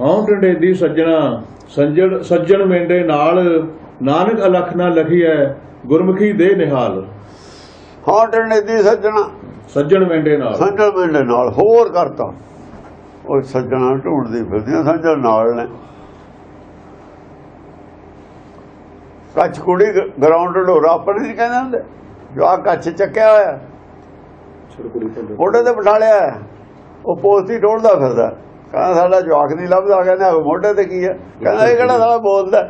ਹਉ ਢੰਡੇਦੀ ਸੱਜਣਾ ਸੰਜਣ ਸੱਜਣ ਮੇਂਡੇ ਨਾਲ ਨਾਨਕ ਅਲਖ ਨਾ ਲਖੀਐ ਗੁਰਮੁਖੀ ਦੇ ਨਿਹਾਲ। ਹਾਂ ਟੰਡੇ ਦੀ ਸੱਜਣਾ। ਸੱਜਣ ਮੇਂਡੇ ਨਾਲ। ਸੰਜਲ ਮਿੰਡੇ ਨਾਲ ਹੋਰ ਕਰਤਾ। ਉਹ ਸੱਜਣਾ ਢੂੰਡਦੀ ਫਿਰਦੀਆਂ ਸੰਜਲ ਨਾਲ ਨੇ। ਕੱਚ ਕੁੜੀ ਗਰਾਊਂਡ ਢੋਰਾ ਆਪਣੇ ਨਹੀਂ ਕਹਿੰਦੇ ਹੁੰਦੇ ਜੋ ਆ ਕੱਚ ਚੱਕਿਆ ਹੋਇਆ। ਮੋਢੇ ਤੇ ਬਿਠਾ ਲਿਆ। ਹੈ। ਉਹ ਪੋਸਤੀ ਢੋਲਦਾ ਫਿਰਦਾ। ਕਹਿੰਦਾ ਸਾਡਾ ਜਵਾਕ ਨਹੀਂ ਲੱਭਦਾ। ਕਹਿੰਦਾ ਮੋਢੇ ਤੇ ਕੀ ਹੈ? ਕਹਿੰਦਾ ਇਹ ਕਿਹੜਾ ਸਾਲਾ ਬੋਲਦਾ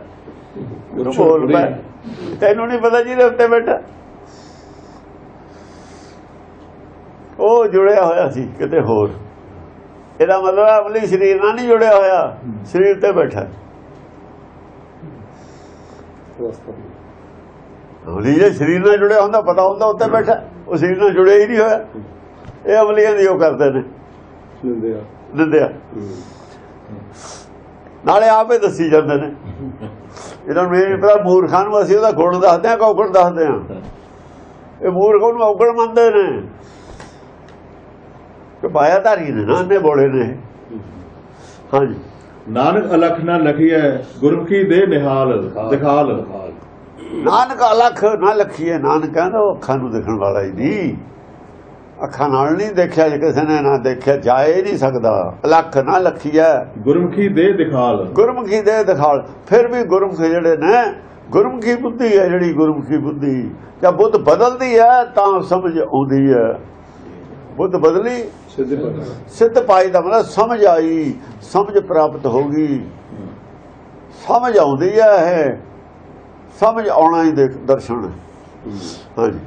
ਤੂੰ ਬੋਲ ਪੈ ਤੈਨੂੰ ਨਹੀਂ ਪਤਾ ਜਿਹਦੇ ਉੱਤੇ ਬੈਠਾ। ਉਹ ਜੁੜਿਆ ਹੋਇਆ ਸੀ ਕਿਤੇ ਹੋਰ। ਇਹਦਾ ਮਤਲਬ ਹੈ ਅਮਲੀ ਸਰੀਰ ਨਾਲ ਨਹੀਂ ਜੁੜਿਆ ਹੋਇਆ। ਸਰੀਰ ਤੇ ਬੈਠਾ। ਅਮਲੀ ਜੇ ਸਰੀਰ ਨਾਲ ਜੁੜਿਆ ਹੁੰਦਾ ਪਤਾ ਹੁੰਦਾ ਉੱਤੇ ਬੈਠਾ। ਉਹ ਸਰੀਰ ਨਾਲ ਜੁੜਿਆ ਹੀ ਨਹੀਂ ਹੋਇਆ। ਇਹ ਅਮਲੀਆਂ ਦੀ ਉਹ ਕਰਦੇ ਨੇ। ਦਿੰਦੇ ਆ। ਨਾਲੇ ਆਪੇ ਦੱਸੀ ਜਾਂਦੇ ਨੇ। ਇਹਨਾਂ ਨੂੰ ਇਹ ਪਤਾ ਮੂਰਖਾਂ ਨੂੰ ਅਸੀਂ ਉਹਦਾ ਗੁਣ ਦੱਸਦੇ ਆ ਕੌਗਣ ਦੱਸਦੇ ਆ ਇਹ ਮੂਰਖ ਉਹਨੂੰ ਔਗਣ ਮੰਨਦੇ ਨੇ। ਕਿ ਮਾਇਆਧਾਰੀ ਨੇ ਨਾ ਨੇ ਬੋਲੇ ਨੇ। ਹਾਂਜੀ। ਨਾਨਕ ਅਲਖ ਨਾ ਲਖੀਐ ਗੁਰਮੁਖੀ ਦੇ ਨਿਹਾਲ ਦਿਖਾਲ। ਨਾਨਕ ਅਲਖ ਨਾ ਲਖੀਏ ਨਾਨਕ ਕਹਿੰਦਾ ਉਹ ਅੱਖਾਂ ਨੂੰ ਦੇਖਣ ਵਾਲਾ ਹੀ ਨਹੀਂ। ਅੱਖਾਂ ਨਾਲ ਨਹੀਂ ਦੇਖਿਆ ਜੇ ਕਿਸੇ ਨੇ ਨਾ ਦੇਖਿਆ ਜਾਏ ਨਹੀਂ ਸਕਦਾ। ਅਲਖ ਨਾ ਲਖੀਏ ਗੁਰਮੁਖੀ ਦੇ ਦਿਖਾਲ। ਗੁਰਮੁਖੀ ਦੇ ਦਿਖਾਲ। ਫਿਰ ਵੀ ਗੁਰਮੁਖੀ ਜਿਹੜੇ ਨੇ ਗੁਰਮੁਖੀ ਬੁੱਧੀ ਹੈ ਜਿਹੜੀ ਗੁਰਮੁਖੀ ਬੁੱਧੀ। ਜਾਂ ਬੁੱਧ ਬਦਲਦੀ ਹੈ ਤਾਂ ਸਮਝ ਆਉਂਦੀ ਹੈ ਬੁੱਧ ਬਦਲੀ ਸਿੱਧ ਪਾਈ ਦਾ ਮਤਲਬ ਸਮਝ ਆਈ ਸਮਝ ਪ੍ਰਾਪਤ ਹੋ ਗਈ। ਸਮਝ ਆਉਂਦੀ ਹੈ ਇਹ। ਸਮਝ ਆਉਣਾ ਹੀ ਦਰਸ਼ਨ। ਹਾਂਜੀ।